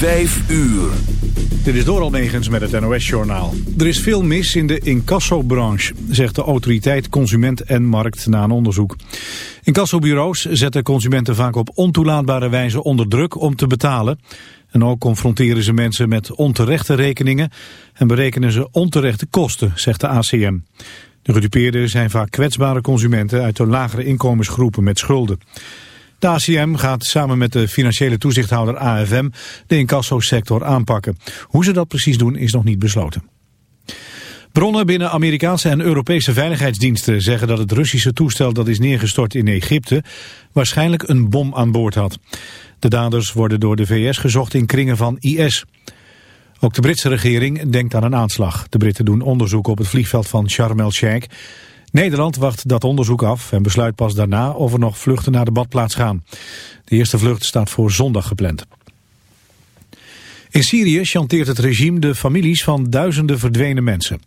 Vijf uur. Dit is door Almegens met het NOS-journaal. Er is veel mis in de incassobranche, zegt de autoriteit Consument en Markt na een onderzoek. Incassobureaus zetten consumenten vaak op ontoelaatbare wijze onder druk om te betalen. En ook confronteren ze mensen met onterechte rekeningen en berekenen ze onterechte kosten, zegt de ACM. De gedupeerden zijn vaak kwetsbare consumenten uit de lagere inkomensgroepen met schulden. De ACM gaat samen met de financiële toezichthouder AFM de incassosector aanpakken. Hoe ze dat precies doen is nog niet besloten. Bronnen binnen Amerikaanse en Europese veiligheidsdiensten zeggen dat het Russische toestel dat is neergestort in Egypte waarschijnlijk een bom aan boord had. De daders worden door de VS gezocht in kringen van IS. Ook de Britse regering denkt aan een aanslag. De Britten doen onderzoek op het vliegveld van Sharm el-Sheikh. Nederland wacht dat onderzoek af en besluit pas daarna of er nog vluchten naar de badplaats gaan. De eerste vlucht staat voor zondag gepland. In Syrië chanteert het regime de families van duizenden verdwenen mensen.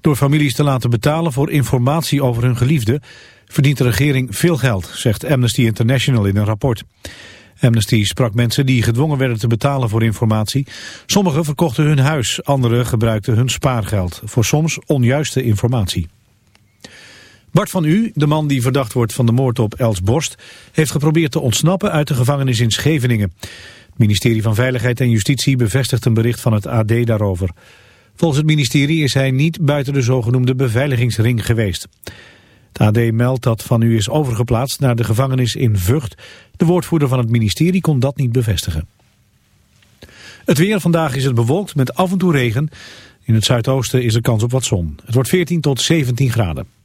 Door families te laten betalen voor informatie over hun geliefde... verdient de regering veel geld, zegt Amnesty International in een rapport. Amnesty sprak mensen die gedwongen werden te betalen voor informatie. Sommigen verkochten hun huis, anderen gebruikten hun spaargeld... voor soms onjuiste informatie. Bart van U, de man die verdacht wordt van de moord op Els Borst... heeft geprobeerd te ontsnappen uit de gevangenis in Scheveningen. Het ministerie van Veiligheid en Justitie bevestigt een bericht van het AD daarover. Volgens het ministerie is hij niet buiten de zogenoemde beveiligingsring geweest. Het AD meldt dat Van U is overgeplaatst naar de gevangenis in Vught. De woordvoerder van het ministerie kon dat niet bevestigen. Het weer vandaag is het bewolkt met af en toe regen. In het zuidoosten is er kans op wat zon. Het wordt 14 tot 17 graden.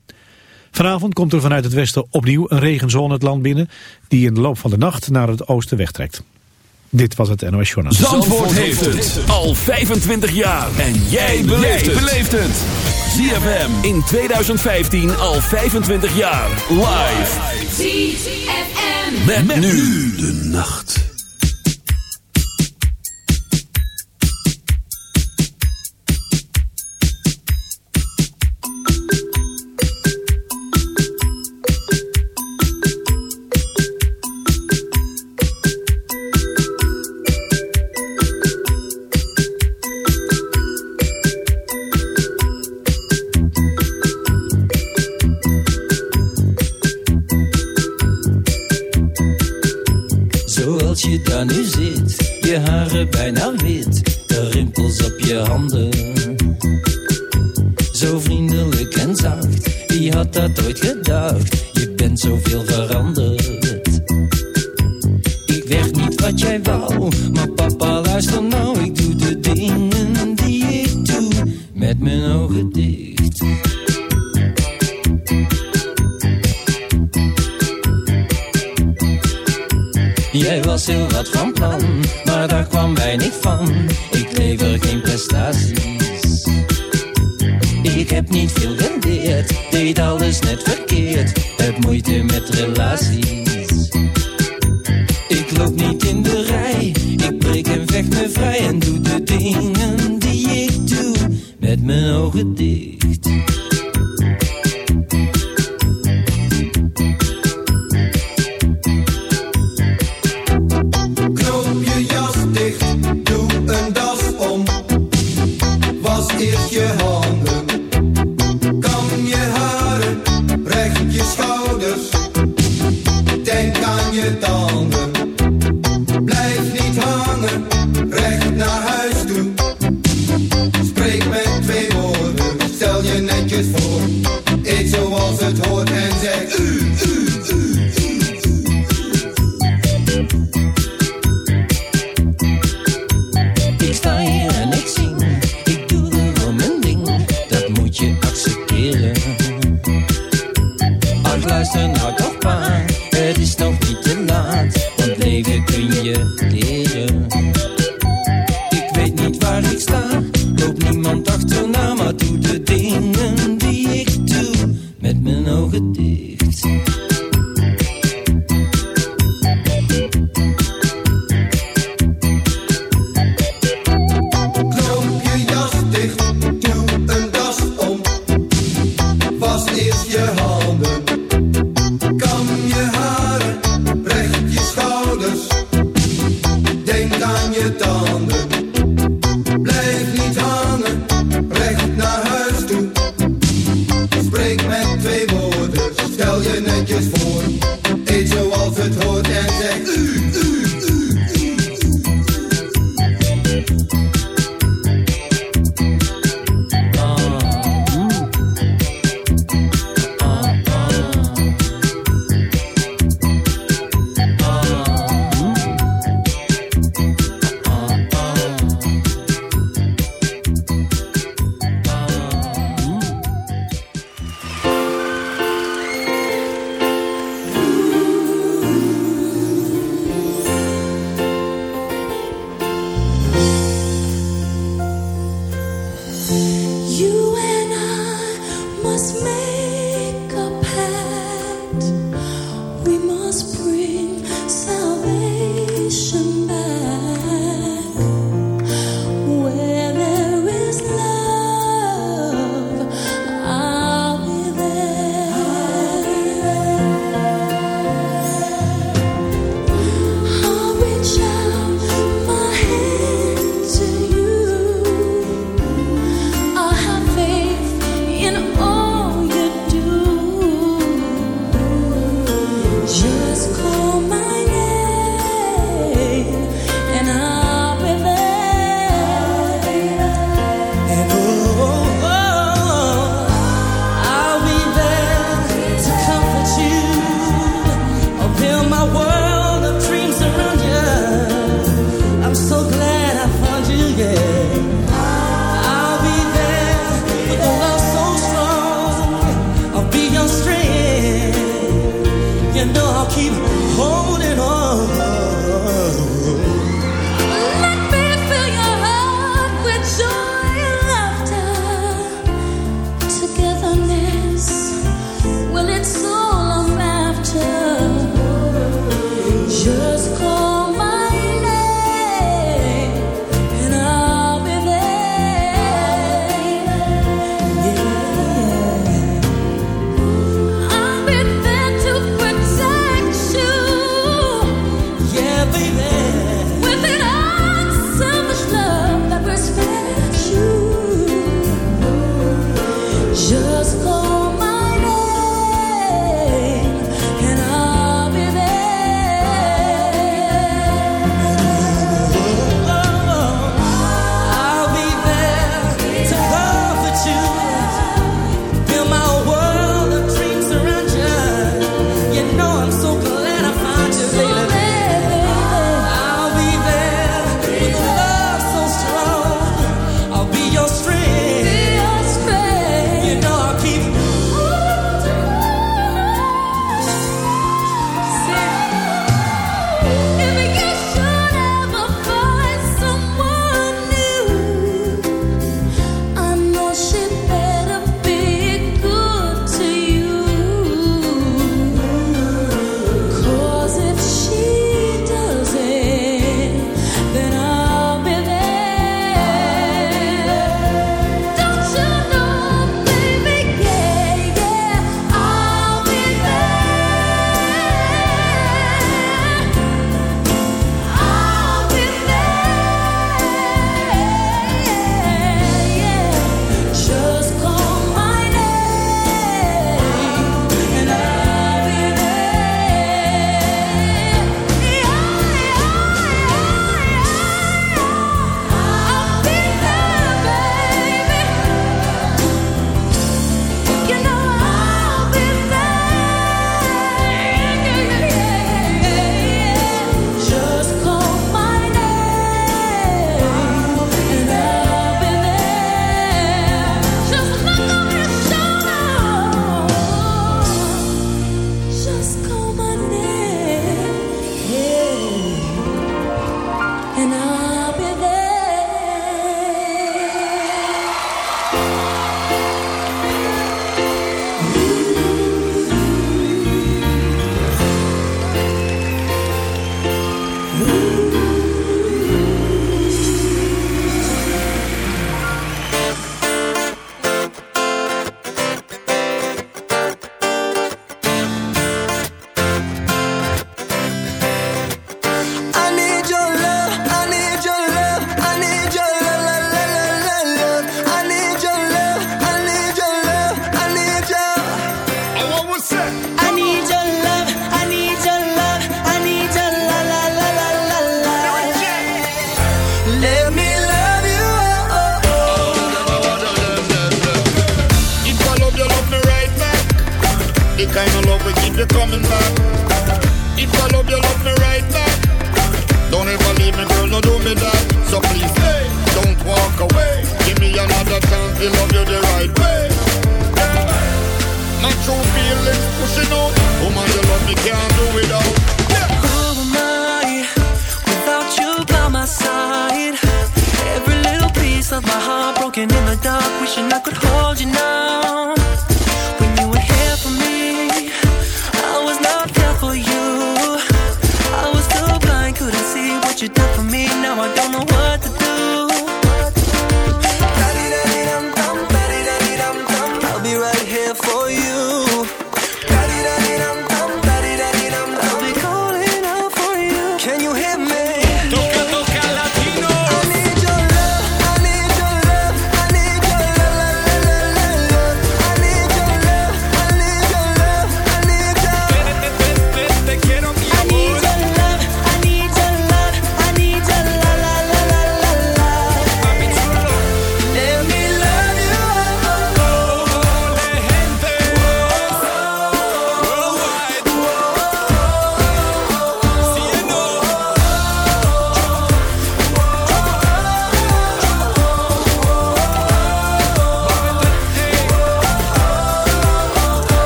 Vanavond komt er vanuit het westen opnieuw een regenzone het land binnen... die in de loop van de nacht naar het oosten wegtrekt. Dit was het NOS Journaal. Zandvoort, heeft het al 25 jaar. En jij beleeft het. ZFM in 2015 al 25 jaar. Live. ZFM. Met, nu de nacht.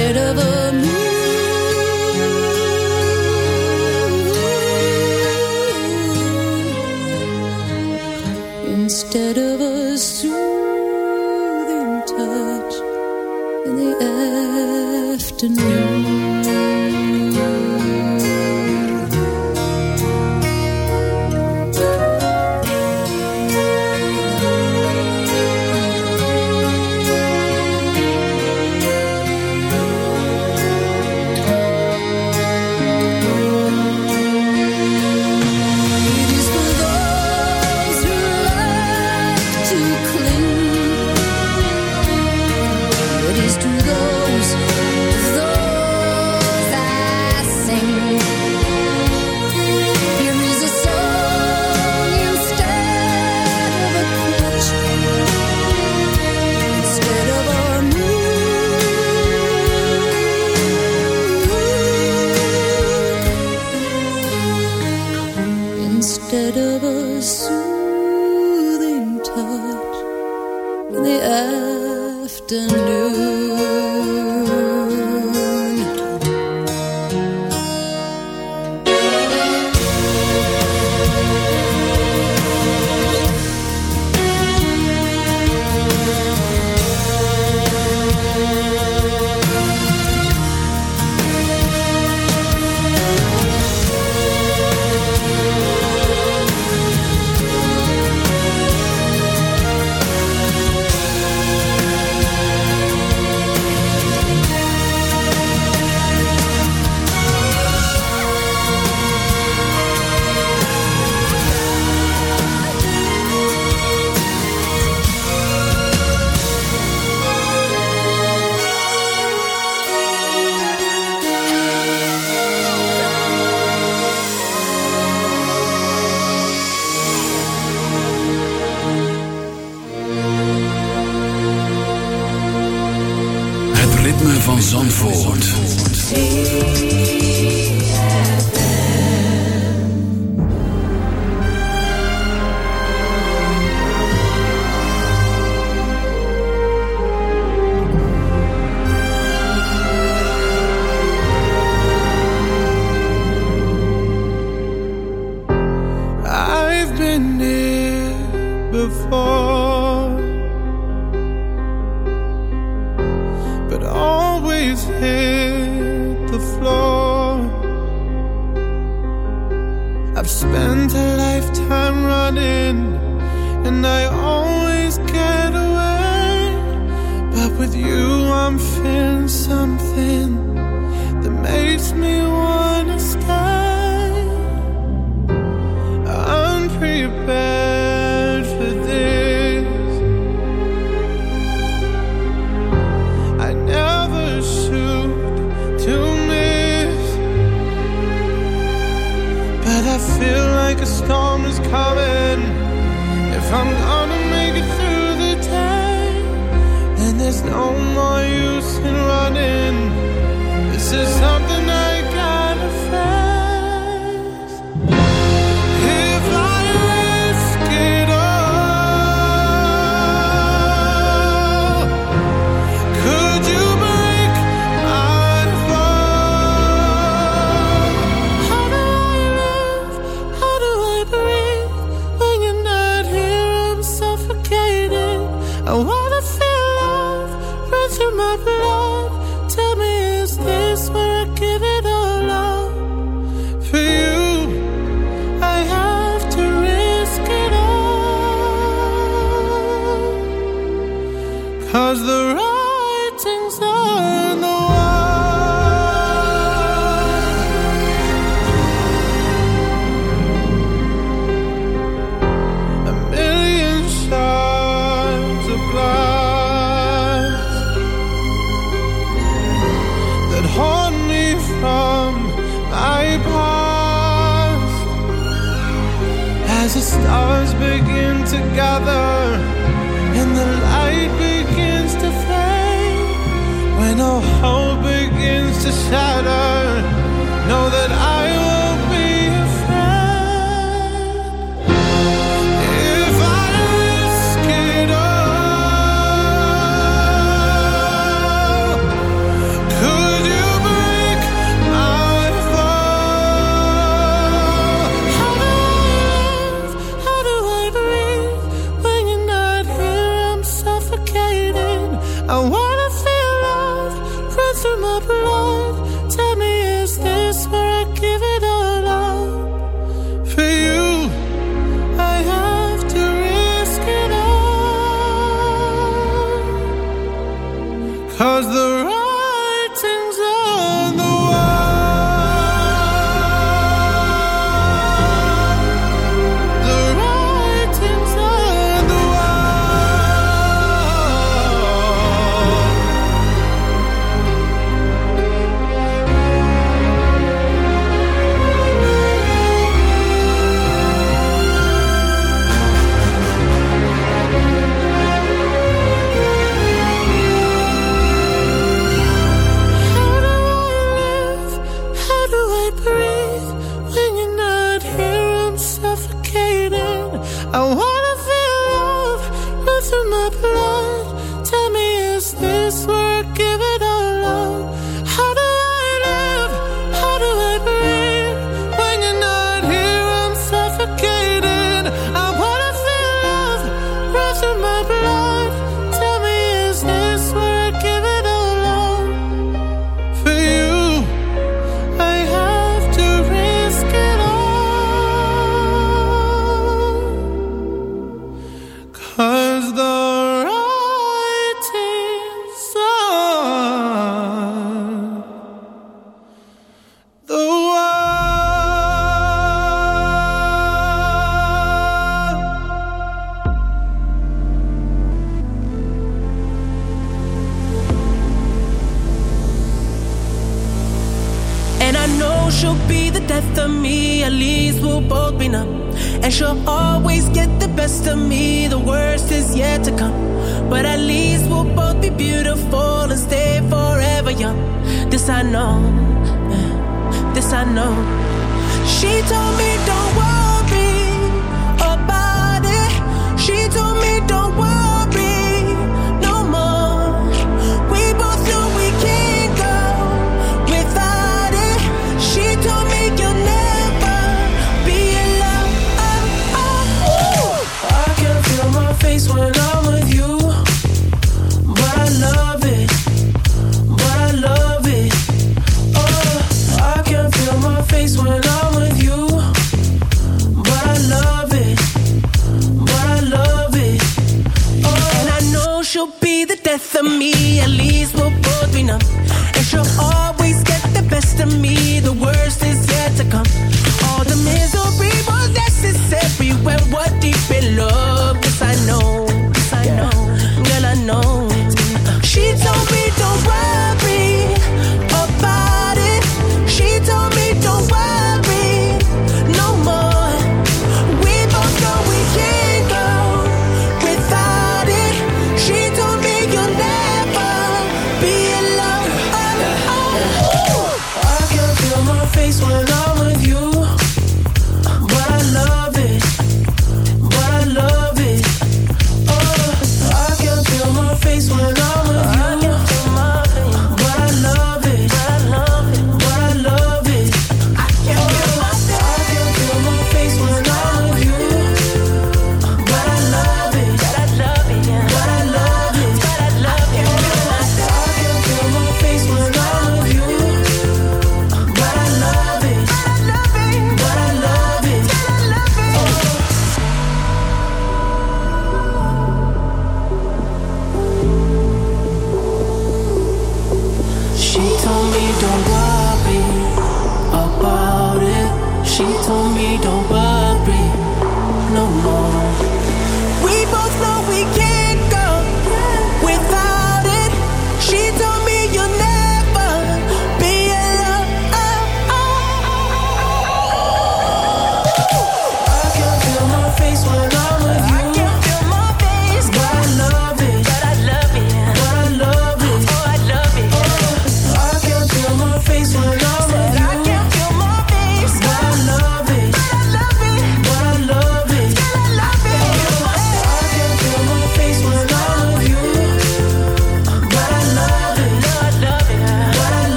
instead of a moon. Instead of a soothing touch in the afternoon.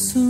soon.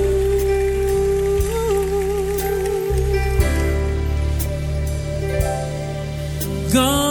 gone.